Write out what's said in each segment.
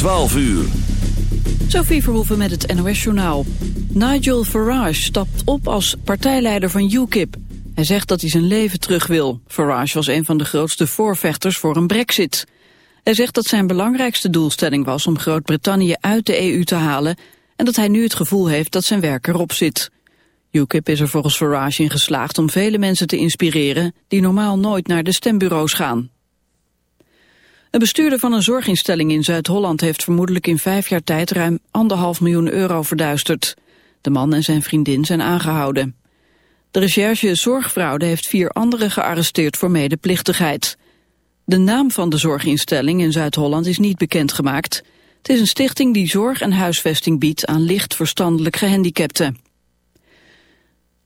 12 uur. Sophie Verhoeven met het NOS-journaal. Nigel Farage stapt op als partijleider van UKIP. Hij zegt dat hij zijn leven terug wil. Farage was een van de grootste voorvechters voor een brexit. Hij zegt dat zijn belangrijkste doelstelling was om Groot-Brittannië uit de EU te halen... en dat hij nu het gevoel heeft dat zijn werk erop zit. UKIP is er volgens Farage in geslaagd om vele mensen te inspireren... die normaal nooit naar de stembureaus gaan. Een bestuurder van een zorginstelling in Zuid-Holland heeft vermoedelijk in vijf jaar tijd ruim anderhalf miljoen euro verduisterd. De man en zijn vriendin zijn aangehouden. De recherche Zorgfraude heeft vier anderen gearresteerd voor medeplichtigheid. De naam van de zorginstelling in Zuid-Holland is niet bekendgemaakt. Het is een stichting die zorg en huisvesting biedt aan licht verstandelijk gehandicapten.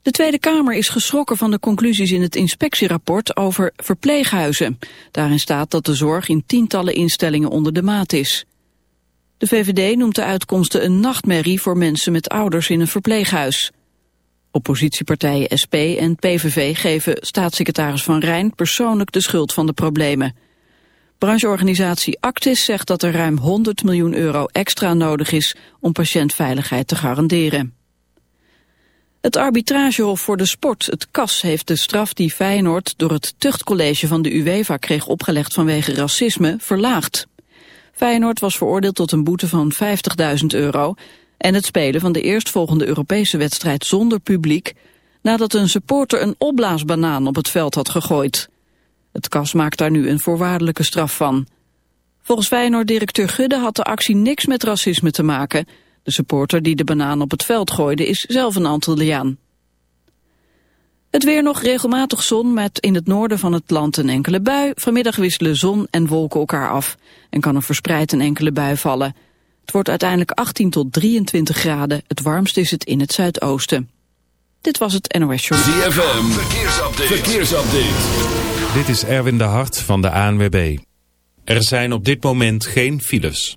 De Tweede Kamer is geschrokken van de conclusies in het inspectierapport over verpleeghuizen. Daarin staat dat de zorg in tientallen instellingen onder de maat is. De VVD noemt de uitkomsten een nachtmerrie voor mensen met ouders in een verpleeghuis. Oppositiepartijen SP en PVV geven staatssecretaris Van Rijn persoonlijk de schuld van de problemen. Brancheorganisatie Actis zegt dat er ruim 100 miljoen euro extra nodig is om patiëntveiligheid te garanderen. Het arbitragehof voor de sport, het CAS, heeft de straf die Feyenoord door het tuchtcollege van de UEFA kreeg opgelegd vanwege racisme verlaagd. Feyenoord was veroordeeld tot een boete van 50.000 euro en het spelen van de eerstvolgende Europese wedstrijd zonder publiek nadat een supporter een opblaasbanaan op het veld had gegooid. Het KAS maakt daar nu een voorwaardelijke straf van. Volgens Feyenoord-directeur Gudde had de actie niks met racisme te maken. De supporter die de banaan op het veld gooide is zelf een Antilliaan. Het weer nog regelmatig zon met in het noorden van het land een enkele bui. Vanmiddag wisselen zon en wolken elkaar af en kan er verspreid een enkele bui vallen. Het wordt uiteindelijk 18 tot 23 graden. Het warmst is het in het zuidoosten. Dit was het NOS Show. ZFM, verkeersupdate. verkeersupdate. Dit is Erwin de Hart van de ANWB. Er zijn op dit moment geen files.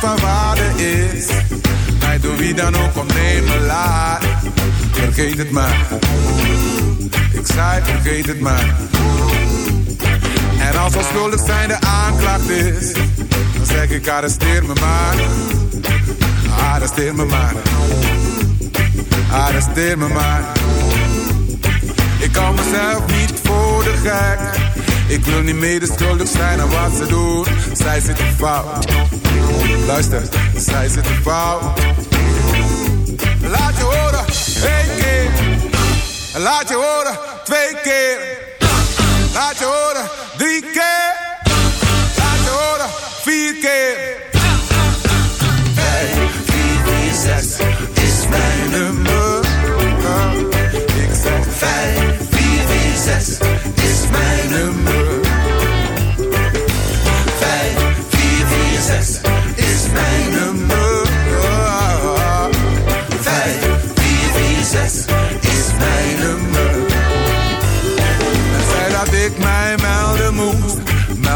Van waarde is? Mij door wie dan ook om neem me laat. Vergeet het maar. Ik zei vergeet het maar. En als onschuldig zijn de aanklacht is, dan zeg ik arresteer me maar. Arresteer me maar. Arresteer me maar. Ik kan mezelf niet voor de gek. Ik wil niet medeschuldig zijn aan wat ze doen. Zij zitten fout. Luister, zij zitten fout. Laat je horen, één keer. Laat je horen, twee keer. Laat je horen, drie keer. Laat je horen, vier keer. Vijf, vier, vier, zes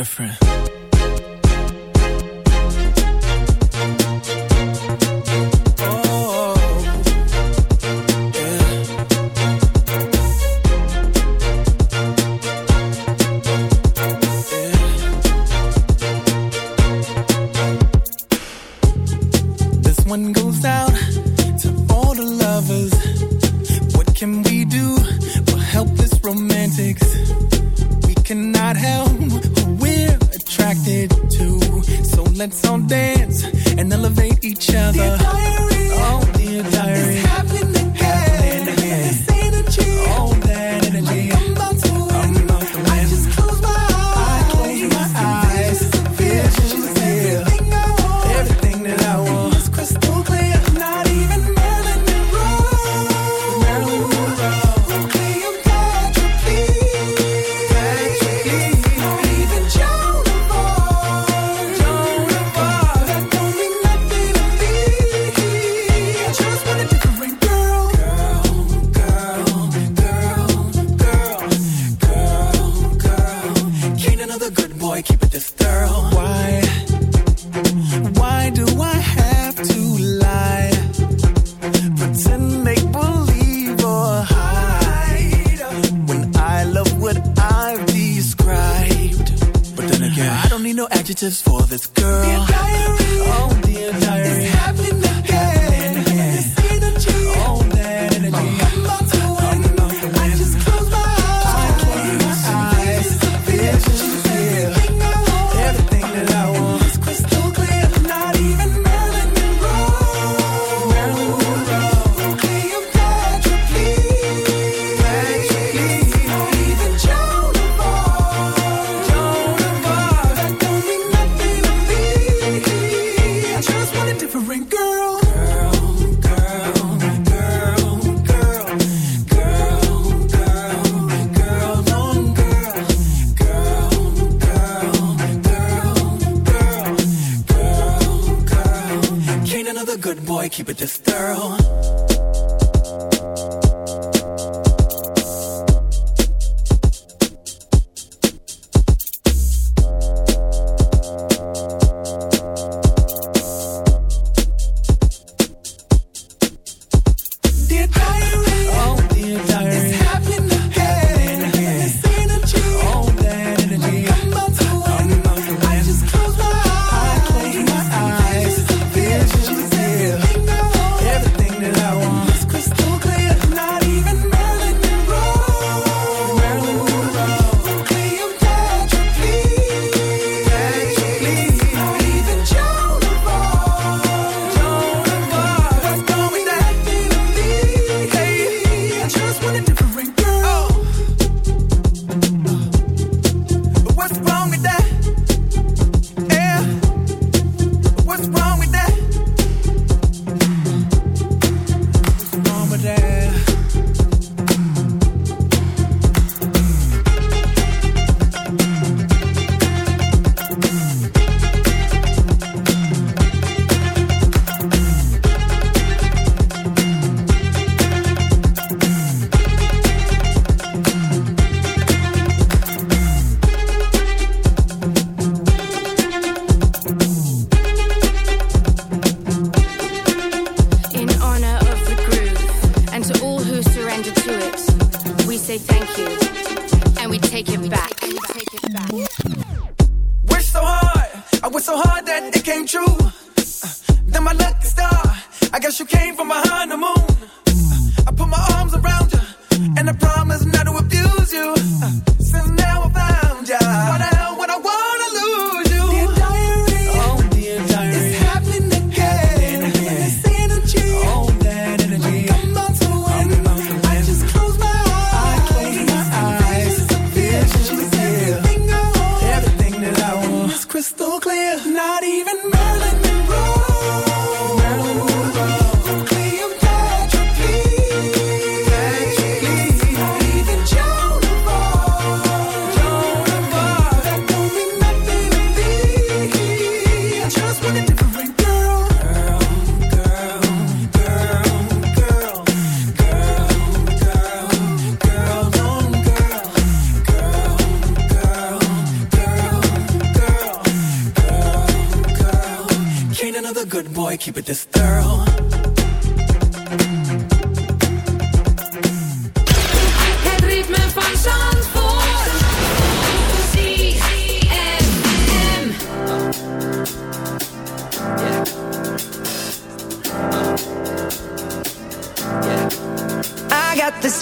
different. don't need no adjectives for this girl. The entire, oh the entire, it's happening.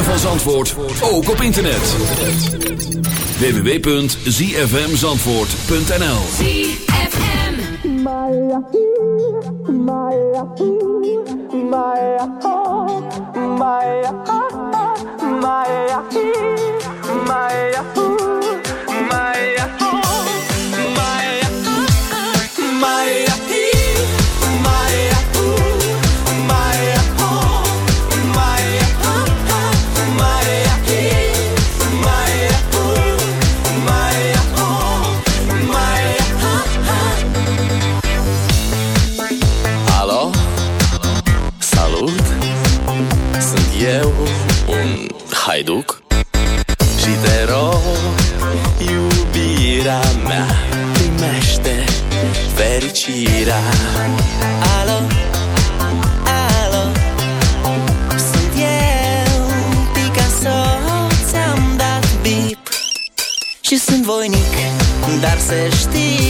Ritme van Zandvoort ook op internet. www.zfmzandvoort.nl ZFM. Alo? iubirea Alo, alo. Sunt eu, Picasso Ți-am dat bip. Și sunt voinic Dar să știi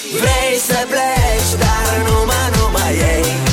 Vrei să pleci, dar numai, numai ei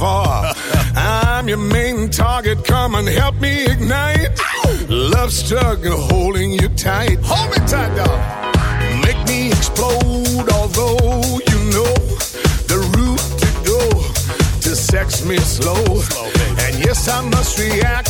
far. I'm your main target. Come and help me ignite. Love struggle holding you tight. Hold me tight, dog. Make me explode. Although you know the route to go to sex me slow. slow and yes, I must react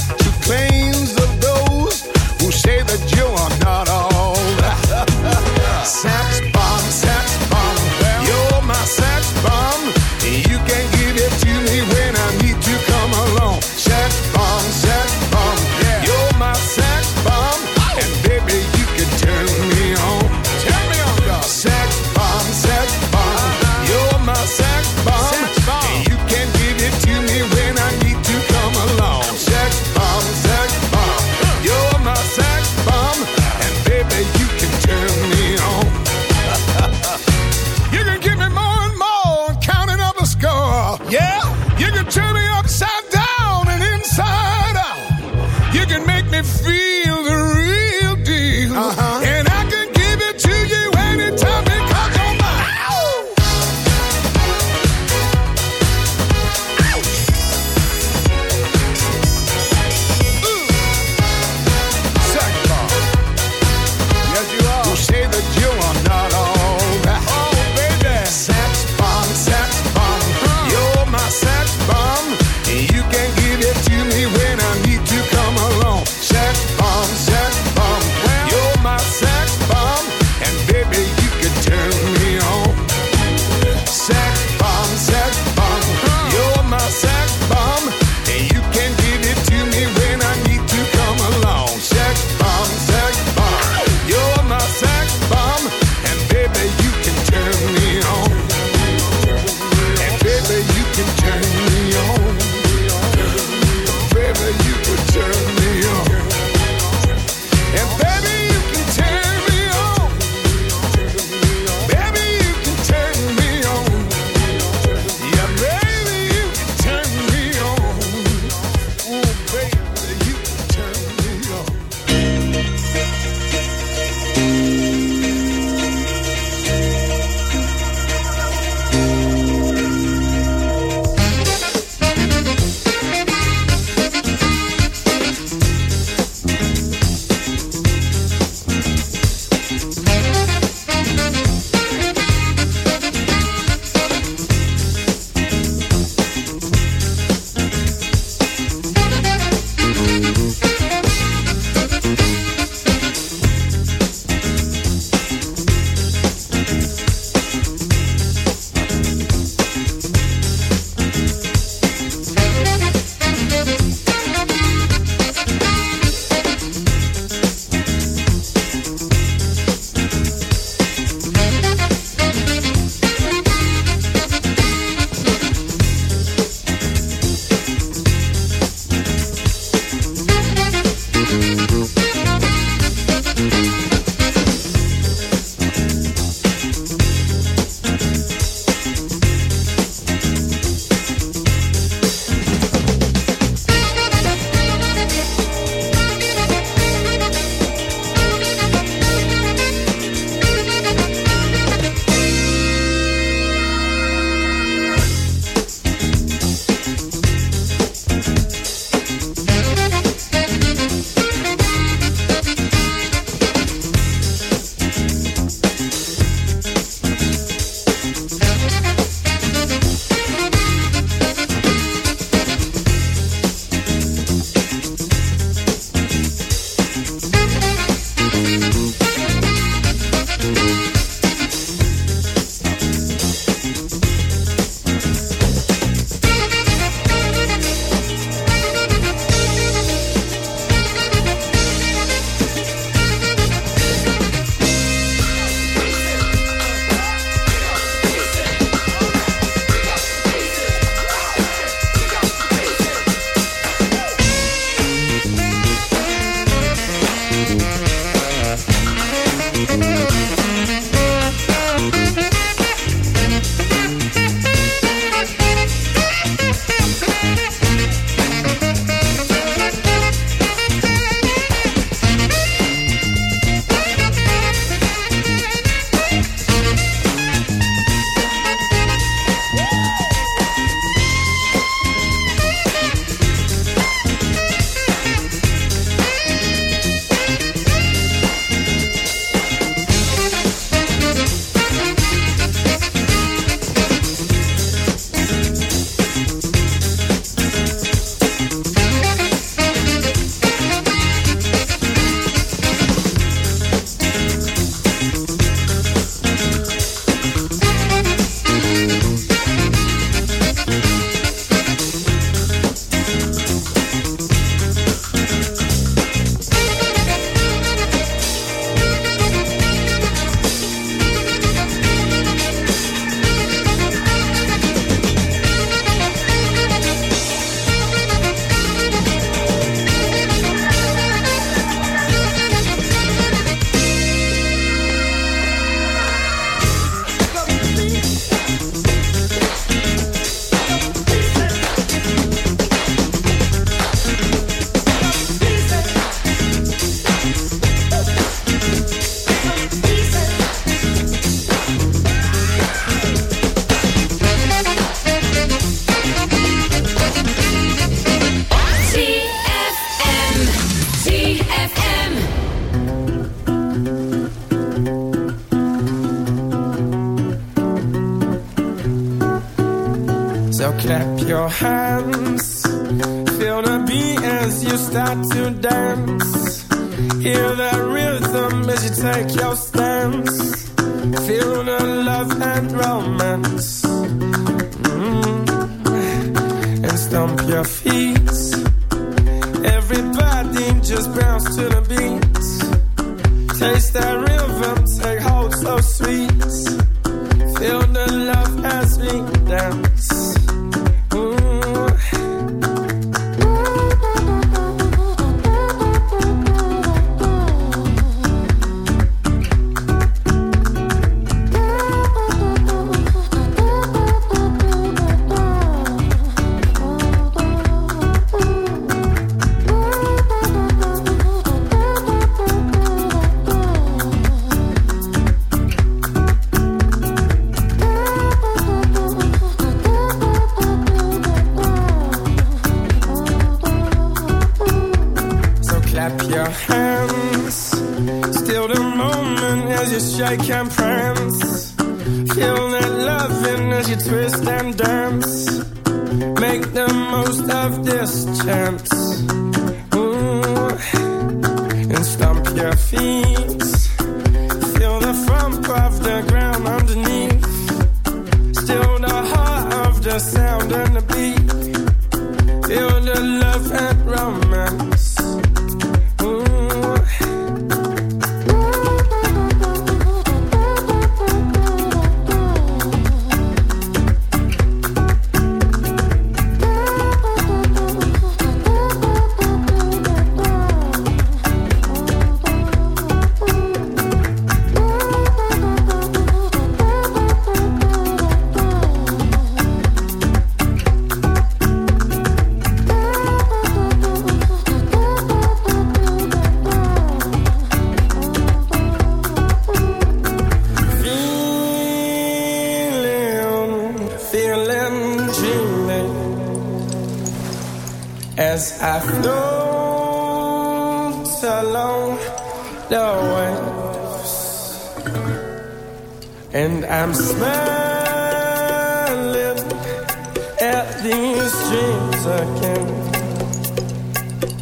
again.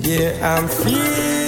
Yeah, I'm feeling